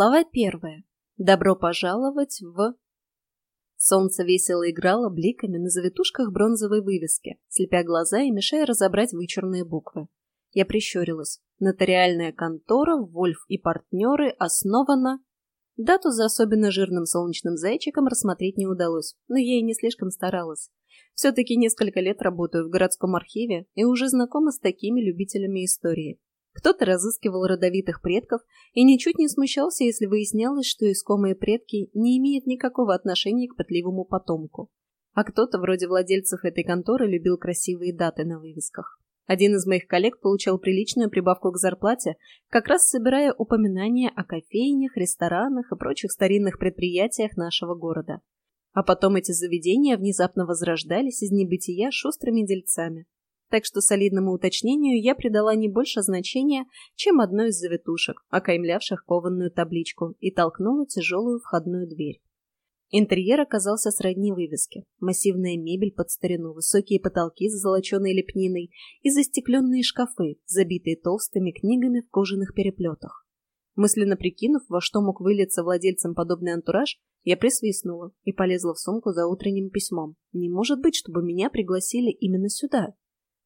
Глава первая. Добро пожаловать в... Солнце весело играло бликами на завитушках бронзовой вывески, слепя глаза и мешая разобрать вычурные буквы. Я прищурилась. Нотариальная контора «Вольф и партнеры» основана... Дату за особенно жирным солнечным зайчиком рассмотреть не удалось, но я и не слишком старалась. Все-таки несколько лет работаю в городском архиве и уже знакома с такими любителями истории. Кто-то разыскивал родовитых предков и ничуть не смущался, если выяснялось, что искомые предки не имеют никакого отношения к пытливому потомку. А кто-то, вроде владельцев этой конторы, любил красивые даты на вывесках. Один из моих коллег получал приличную прибавку к зарплате, как раз собирая упоминания о кофейнях, ресторанах и прочих старинных предприятиях нашего города. А потом эти заведения внезапно возрождались из небытия шустрыми дельцами так что солидному уточнению я придала не больше значения, чем одной из завитушек, окаймлявших кованную табличку, и толкнула тяжелую входную дверь. Интерьер оказался сродни вывеске. Массивная мебель под старину, высокие потолки с золоченой лепниной и застекленные шкафы, забитые толстыми книгами в кожаных переплетах. Мысленно прикинув, во что мог вылиться владельцам подобный антураж, я присвистнула и полезла в сумку за утренним письмом. Не может быть, чтобы меня пригласили именно сюда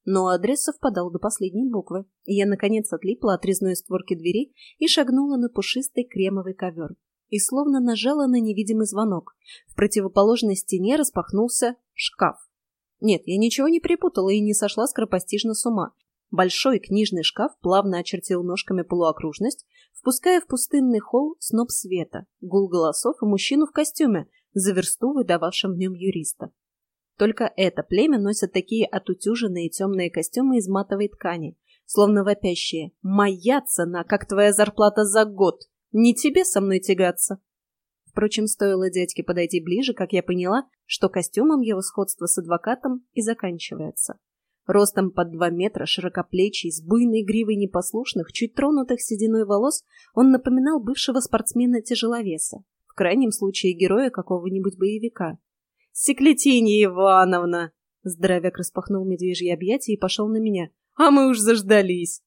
но адрес совпадал до последней буквы, и я, наконец, отлипла от резной створки двери и шагнула на пушистый кремовый ковер. И словно нажала на невидимый звонок. В противоположной стене распахнулся шкаф. Нет, я ничего не перепутала и не сошла скоропостижно с ума. Большой книжный шкаф плавно очертил ножками полуокружность, впуская в пустынный холл сноп света, гул голосов и мужчину в костюме, за версту выдававшим в нем юриста. Только это племя носят такие отутюженные темные костюмы из матовой ткани, словно вопящие «Моя цена, как твоя зарплата за год! Не тебе со мной тягаться!» Впрочем, стоило дядьке подойти ближе, как я поняла, что костюмом его сходство с адвокатом и заканчивается. Ростом под два метра, широкоплечий, с буйной гривой непослушных, чуть тронутых сединой волос, он напоминал бывшего спортсмена-тяжеловеса, в крайнем случае героя какого-нибудь боевика. Секлетинья Ивановна!» Здоровяк распахнул медвежьи объятия и пошел на меня. «А мы уж заждались!»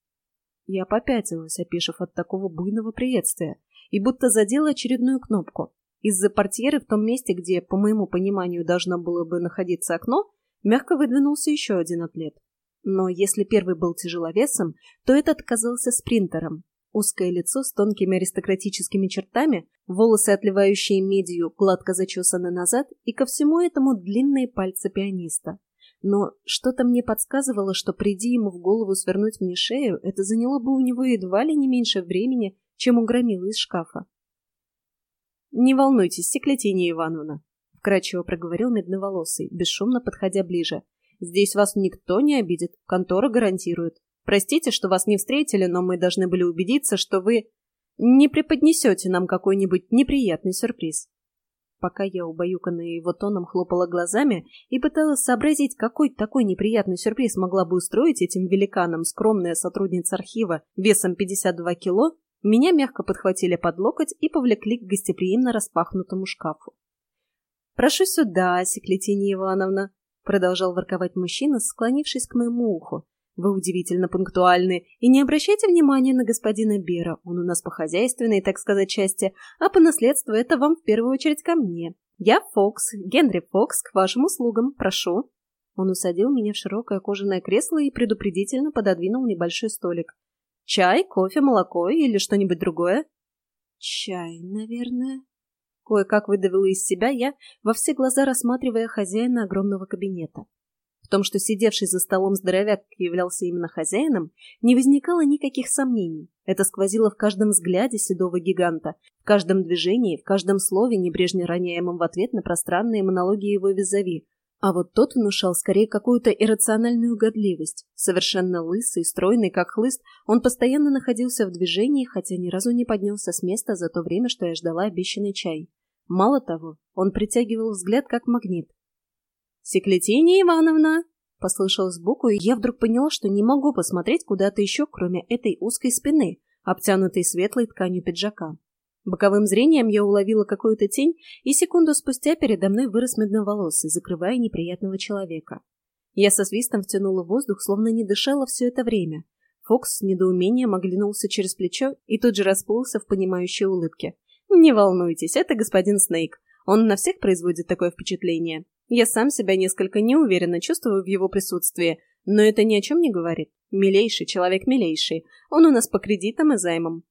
Я попятилась, опешив от такого буйного приветствия, и будто задела очередную кнопку. Из-за портьеры в том месте, где, по моему пониманию, должно было бы находиться окно, мягко выдвинулся еще один атлет. Но если первый был тяжеловесом, то этот оказался спринтером, Узкое лицо с тонкими аристократическими чертами, волосы, отливающие медью, гладко зачесаны назад, и ко всему этому длинные пальцы пианиста. Но что-то мне подсказывало, что приди ему в голову свернуть мне шею, это заняло бы у него едва ли не меньше времени, чем у громилы из шкафа. «Не волнуйтесь, Секлетинья Ивановна», — вкрадчиво проговорил медноволосый, бесшумно подходя ближе. «Здесь вас никто не обидит, контора гарантирует. Простите, что вас не встретили, но мы должны были убедиться, что вы не преподнесете нам какой-нибудь неприятный сюрприз. Пока я убаюканная его тоном хлопала глазами и пыталась сообразить, какой такой неприятный сюрприз могла бы устроить этим великанам скромная сотрудница архива весом 52 кило, меня мягко подхватили под локоть и повлекли к гостеприимно распахнутому шкафу. «Прошу сюда, Секлетинья Ивановна», — продолжал ворковать мужчина, склонившись к моему уху. Вы удивительно пунктуальны. И не обращайте внимания на господина Бера. Он у нас по хозяйственной, так сказать, части, а по наследству это вам в первую очередь ко мне. Я Фокс, Генри Фокс, к вашим услугам. Прошу. Он усадил меня в широкое кожаное кресло и предупредительно пододвинул небольшой столик. Чай, кофе, молоко или что-нибудь другое? Чай, наверное. Кое-как выдавила из себя я, во все глаза рассматривая хозяина огромного кабинета. В том, что сидевший за столом здоровяк являлся именно хозяином, не возникало никаких сомнений. Это сквозило в каждом взгляде седого гиганта, в каждом движении, в каждом слове, небрежно роняемом в ответ на пространные монологи его визави. А вот тот внушал скорее какую-то иррациональную годливость. Совершенно лысый, стройный, как хлыст, он постоянно находился в движении, хотя ни разу не поднялся с места за то время, что я ждала обещанный чай. Мало того, он притягивал взгляд как магнит. «Секлетинья Ивановна!» — послышалось сбоку, и я вдруг поняла, что не могу посмотреть куда-то еще, кроме этой узкой спины, обтянутой светлой тканью пиджака. Боковым зрением я уловила какую-то тень, и секунду спустя передо мной вырос медноволосый, закрывая неприятного человека. Я со свистом втянула воздух, словно не дышала все это время. Фокс с недоумением оглянулся через плечо и тут же расплылся в понимающей улыбке. «Не волнуйтесь, это господин Снейк. Он на всех производит такое впечатление. Я сам себя несколько неуверенно чувствую в его присутствии, но это ни о чем не говорит. Милейший человек милейший. Он у нас по кредитам и займам».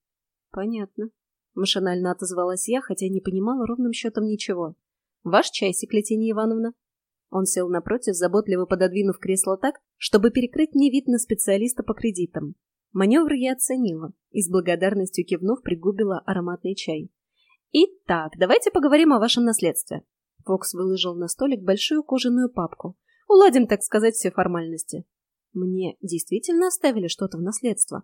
«Понятно», — машинально отозвалась я, хотя не понимала ровным счетом ничего. «Ваш чайсик, Летения Ивановна?» Он сел напротив, заботливо пододвинув кресло так, чтобы перекрыть мне вид на специалиста по кредитам. Маневр я оценила и с благодарностью кивнув пригубила ароматный чай. «Итак, давайте поговорим о вашем наследстве». Фокс выложил на столик большую кожаную папку. «Уладим, так сказать, все формальности». Мне действительно оставили что-то в наследство.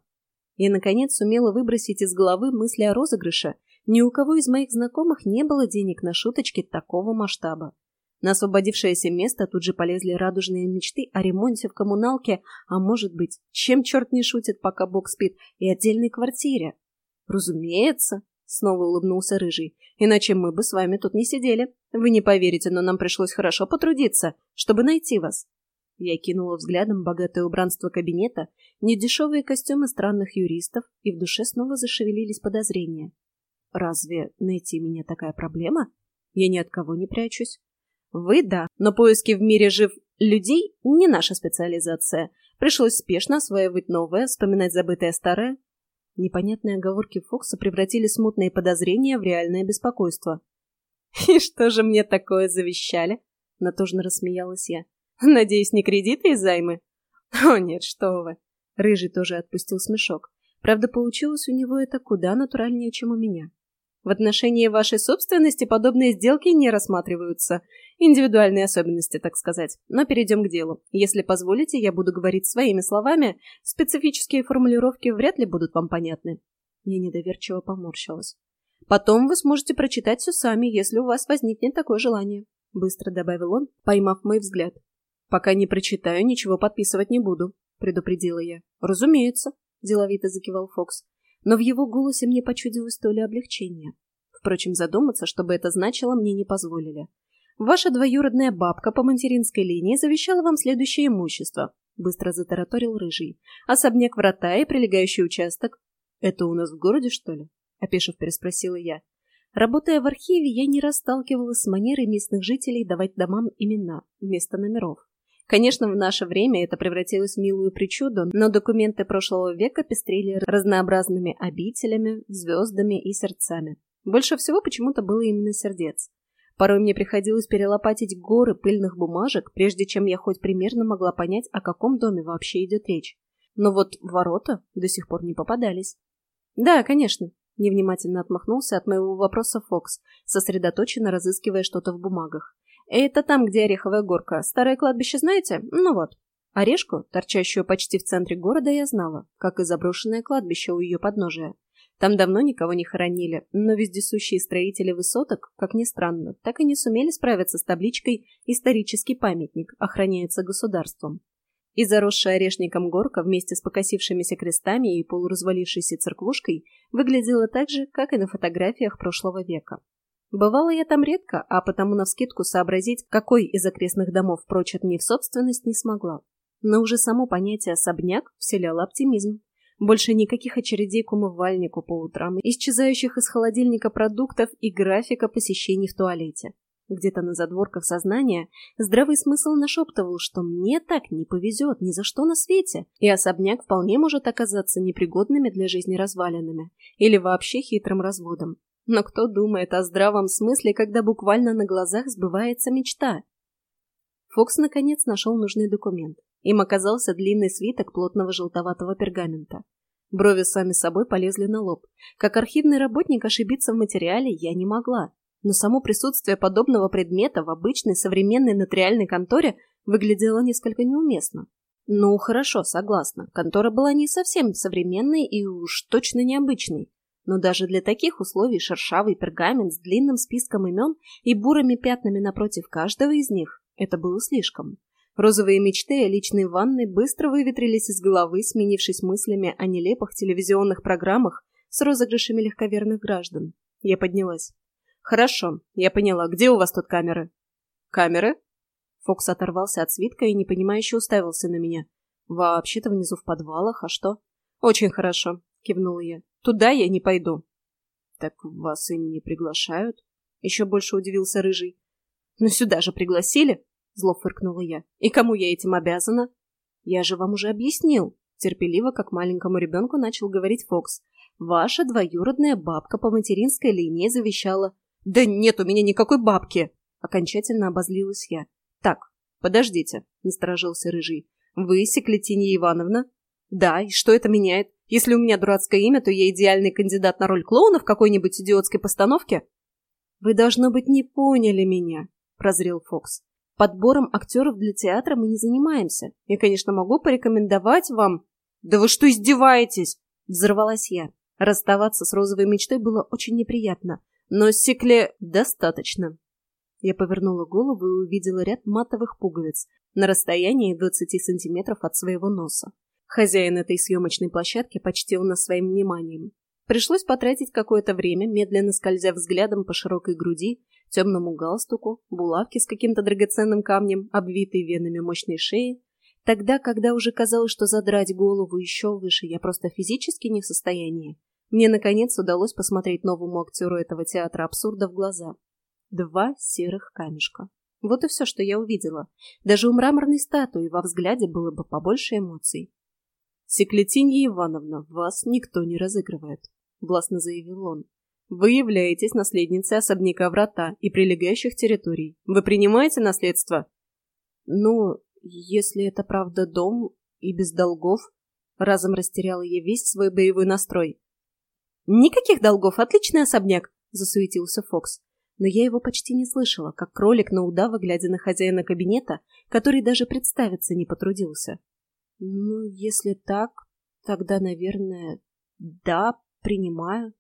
Я, наконец, сумела выбросить из головы мысли о розыгрыше. Ни у кого из моих знакомых не было денег на шуточки такого масштаба. На освободившееся место тут же полезли радужные мечты о ремонте в коммуналке, а может быть, чем черт не шутит, пока Бог спит, и отдельной квартире. Разумеется, снова улыбнулся Рыжий, иначе мы бы с вами тут не сидели. Вы не поверите, но нам пришлось хорошо потрудиться, чтобы найти вас. Я кинула взглядом богатое убранство кабинета, недешевые костюмы странных юристов, и в душе снова зашевелились подозрения. Разве найти меня такая проблема? Я ни от кого не прячусь. Вы – да, но поиски в мире жив людей – не наша специализация. Пришлось спешно осваивать новое, вспоминать забытое старое. Непонятные оговорки Фокса превратили смутные подозрения в реальное беспокойство. «И что же мне такое завещали?» – натужно рассмеялась я. «Надеюсь, не кредиты и займы?» «О нет, что вы!» Рыжий тоже отпустил смешок. Правда, получилось у него это куда натуральнее, чем у меня. В отношении вашей собственности подобные сделки не рассматриваются. Индивидуальные особенности, так сказать. Но перейдем к делу. Если позволите, я буду говорить своими словами. Специфические формулировки вряд ли будут вам понятны. Я недоверчиво поморщилась. Потом вы сможете прочитать все сами, если у вас возникнет такое желание. Быстро добавил он, поймав мой взгляд. Пока не прочитаю, ничего подписывать не буду, предупредила я. Разумеется, деловито закивал Фокс но в его голосе мне почудилось то ли облегчение. Впрочем, задуматься, чтобы это значило, мне не позволили. «Ваша двоюродная бабка по материнской линии завещала вам следующее имущество», — быстро затараторил Рыжий. «Особняк врата и прилегающий участок». «Это у нас в городе, что ли?» — опешив переспросила я. Работая в архиве, я не расталкивалась с манерой местных жителей давать домам имена вместо номеров. Конечно, в наше время это превратилось в милую причуду, но документы прошлого века пестрели разнообразными обителями, звездами и сердцами. Больше всего почему-то было именно сердец. Порой мне приходилось перелопатить горы пыльных бумажек, прежде чем я хоть примерно могла понять, о каком доме вообще идет речь. Но вот ворота до сих пор не попадались. «Да, конечно», — невнимательно отмахнулся от моего вопроса Фокс, сосредоточенно разыскивая что-то в бумагах. Это там, где Ореховая горка. Старое кладбище знаете? Ну вот. Орешку, торчащую почти в центре города, я знала, как и заброшенное кладбище у ее подножия. Там давно никого не хоронили, но вездесущие строители высоток, как ни странно, так и не сумели справиться с табличкой «Исторический памятник, охраняется государством». И заросшая орешником горка вместе с покосившимися крестами и полуразвалившейся церквушкой выглядела так же, как и на фотографиях прошлого века. Бывала я там редко, а потому навскидку сообразить, какой из окрестных домов прочат мне в собственность, не смогла. Но уже само понятие «особняк» вселяло оптимизм. Больше никаких очередей к умывальнику по утрам, исчезающих из холодильника продуктов и графика посещений в туалете. Где-то на задворках сознания здравый смысл нашептывал, что мне так не повезет ни за что на свете, и особняк вполне может оказаться непригодными для жизни развалинами или вообще хитрым разводом. Но кто думает о здравом смысле, когда буквально на глазах сбывается мечта? Фокс наконец нашел нужный документ. Им оказался длинный свиток плотного желтоватого пергамента. Брови сами собой полезли на лоб. Как архивный работник ошибиться в материале я не могла. Но само присутствие подобного предмета в обычной современной нотариальной конторе выглядело несколько неуместно. Ну, хорошо, согласна. Контора была не совсем современной и уж точно необычной. Но даже для таких условий шершавый пергамент с длинным списком имен и бурыми пятнами напротив каждого из них – это было слишком. Розовые мечты о личной ванной быстро выветрились из головы, сменившись мыслями о нелепых телевизионных программах с розыгрышами легковерных граждан. Я поднялась. «Хорошо, я поняла. Где у вас тут камеры?» «Камеры?» Фокс оторвался от свитка и непонимающе уставился на меня. «Вообще-то внизу в подвалах, а что?» «Очень хорошо», — кивнула я. «Туда я не пойду». «Так вас и не приглашают?» Еще больше удивился Рыжий. «Ну сюда же пригласили?» — зло фыркнула я. «И кому я этим обязана?» «Я же вам уже объяснил», — терпеливо, как маленькому ребенку начал говорить Фокс. «Ваша двоюродная бабка по материнской линии завещала...» «Да нет у меня никакой бабки!» — окончательно обозлилась я. «Так, подождите», — насторожился Рыжий. «Вы Секлетинья Ивановна?» «Да, и что это меняет? Если у меня дурацкое имя, то я идеальный кандидат на роль клоуна в какой-нибудь идиотской постановке?» «Вы, должно быть, не поняли меня», — прозрел Фокс. «Подбором актеров для театра мы не занимаемся. Я, конечно, могу порекомендовать вам...» «Да вы что, издеваетесь?» — взорвалась я. Расставаться с розовой мечтой было очень неприятно, но Секле достаточно. Я повернула голову и увидела ряд матовых пуговиц на расстоянии 20 сантиметров от своего носа. Хозяин этой съемочной площадки почтил нас своим вниманием. Пришлось потратить какое-то время, медленно скользя взглядом по широкой груди, темному галстуку, булавке с каким-то драгоценным камнем, обвитой венами мощной шеи, тогда, когда уже казалось, что задрать голову еще выше я просто физически не в состоянии, мне, наконец, удалось посмотреть новому актеру этого театра абсурда в глаза. Два серых камешка. Вот и все, что я увидела. Даже у мраморной статуи во взгляде было бы побольше эмоций. «Секлетинья Ивановна, вас никто не разыгрывает», — властно заявил он. «Вы являетесь наследницей особняка Врата и прилегающих территорий. Вы принимаете наследство?» «Ну, если это правда дом и без долгов...» Разом растеряла я весь свой боевой настрой. «Никаких долгов, отличный особняк!» — засуетился Фокс. Но я его почти не слышала, как кролик на удава, глядя на хозяина кабинета, который даже представиться не потрудился. Ну, если так, тогда, наверное, да, принимаю.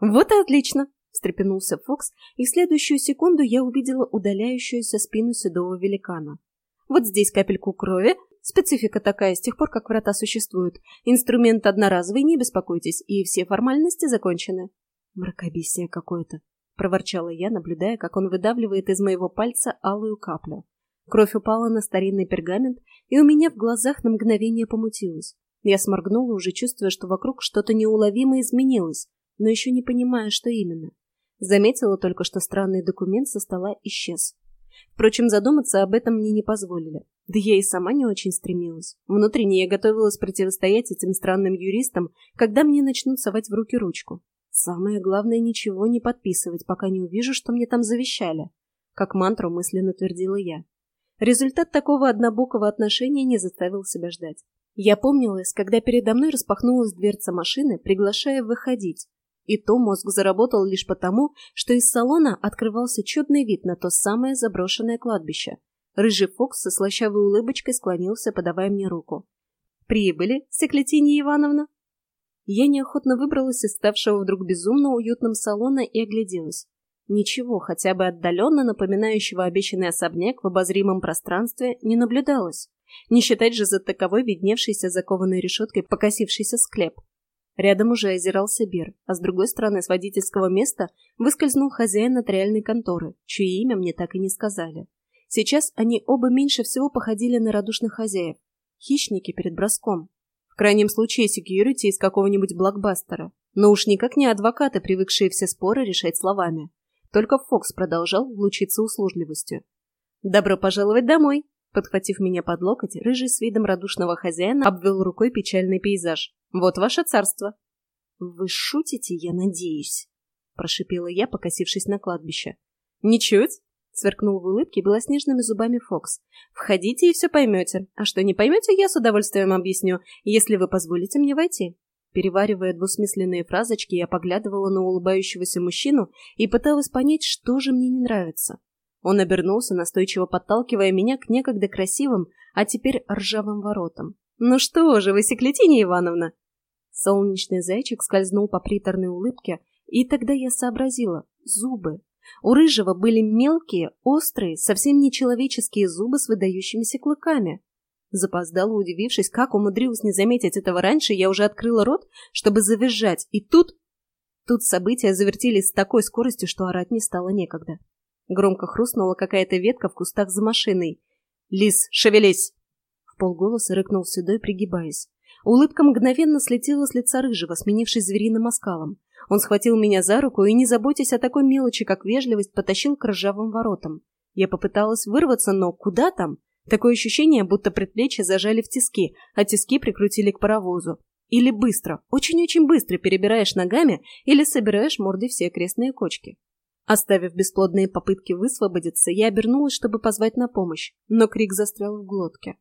Вот и отлично, встрепенулся Фокс, и в следующую секунду я увидела удаляющуюся спину седого великана. Вот здесь капельку крови, специфика такая с тех пор, как врата существуют. Инструмент одноразовый, не беспокойтесь, и все формальности закончены. Мракобесие какое-то, проворчала я, наблюдая, как он выдавливает из моего пальца алую каплю. Кровь упала на старинный пергамент, и у меня в глазах на мгновение помутилось. Я сморгнула, уже чувствуя, что вокруг что-то неуловимо изменилось, но еще не понимая, что именно. Заметила только, что странный документ со стола исчез. Впрочем, задуматься об этом мне не позволили. Да я и сама не очень стремилась. Внутренне я готовилась противостоять этим странным юристам, когда мне начнут совать в руки ручку. Самое главное — ничего не подписывать, пока не увижу, что мне там завещали. Как мантру мысленно твердила я. Результат такого однобокого отношения не заставил себя ждать. Я помнилась, когда передо мной распахнулась дверца машины, приглашая выходить. И то мозг заработал лишь потому, что из салона открывался чудный вид на то самое заброшенное кладбище. Рыжий Фокс со слащавой улыбочкой склонился, подавая мне руку. «Прибыли, Секлетинья Ивановна?» Я неохотно выбралась из ставшего вдруг безумно уютным салона и огляделась. Ничего, хотя бы отдаленно напоминающего обещанный особняк в обозримом пространстве, не наблюдалось. Не считать же за таковой видневшийся закованной решеткой покосившийся склеп. Рядом уже озирался Бер, а с другой стороны с водительского места выскользнул хозяин нотариальной конторы, чье имя мне так и не сказали. Сейчас они оба меньше всего походили на радушных хозяев. Хищники перед броском. В крайнем случае секьюрити из какого-нибудь блокбастера. Но уж никак не адвокаты, привыкшие все споры решать словами. Только Фокс продолжал лучиться услужливостью. «Добро пожаловать домой!» Подхватив меня под локоть, рыжий с видом радушного хозяина обвел рукой печальный пейзаж. «Вот ваше царство!» «Вы шутите, я надеюсь?» Прошипела я, покосившись на кладбище. «Ничуть!» — сверкнул в улыбке белоснежными зубами Фокс. «Входите и все поймете. А что не поймете, я с удовольствием объясню, если вы позволите мне войти». Переваривая двусмысленные фразочки, я поглядывала на улыбающегося мужчину и пыталась понять, что же мне не нравится. Он обернулся, настойчиво подталкивая меня к некогда красивым, а теперь ржавым воротам. «Ну что же вы, Секлетинья Ивановна?» Солнечный зайчик скользнул по приторной улыбке, и тогда я сообразила — зубы. У рыжего были мелкие, острые, совсем нечеловеческие зубы с выдающимися клыками. Запоздала, удивившись, как умудрилась не заметить этого раньше, я уже открыла рот, чтобы завизжать, и тут... Тут события завертелись с такой скоростью, что орать не стало некогда. Громко хрустнула какая-то ветка в кустах за машиной. «Лис, шевелись!» В полголоса рыкнул Седой, пригибаясь. Улыбка мгновенно слетела с лица рыжего, сменившись звериным оскалом. Он схватил меня за руку и, не заботясь о такой мелочи, как вежливость, потащил к ржавым воротам. Я попыталась вырваться, но куда там? Такое ощущение, будто предплечья зажали в тиски, а тиски прикрутили к паровозу. Или быстро, очень-очень быстро перебираешь ногами или собираешь мордой все окрестные кочки. Оставив бесплодные попытки высвободиться, я обернулась, чтобы позвать на помощь, но крик застрял в глотке.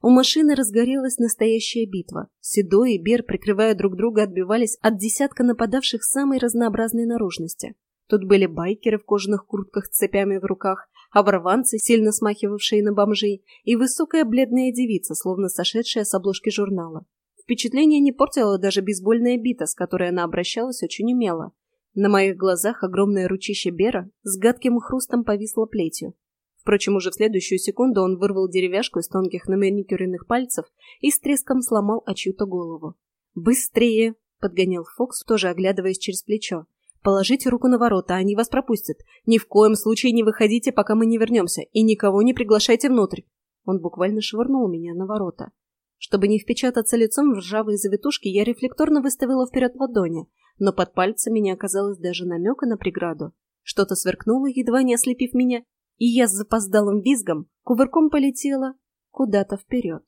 У машины разгорелась настоящая битва. Седой и Бер, прикрывая друг друга, отбивались от десятка нападавших самой разнообразной наружности. Тут были байкеры в кожаных куртках с цепями в руках, оборванцы, сильно смахивавшие на бомжей, и высокая бледная девица, словно сошедшая с обложки журнала. Впечатление не портила даже бейсбольная бита, с которой она обращалась очень умело. На моих глазах огромное ручище Бера с гадким хрустом повисло плетью. Впрочем, уже в следующую секунду он вырвал деревяшку из тонких наманикюренных пальцев и с треском сломал о чью-то голову. «Быстрее!» — подгонял Фокс, тоже оглядываясь через плечо. «Положите руку на ворота, они вас пропустят. Ни в коем случае не выходите, пока мы не вернемся, и никого не приглашайте внутрь». Он буквально швырнул меня на ворота. Чтобы не впечататься лицом в ржавые завитушки, я рефлекторно выставила вперед ладони, но под пальцами не оказалось даже намека на преграду. Что-то сверкнуло, едва не ослепив меня, и я с запоздалым визгом кувырком полетела куда-то вперед.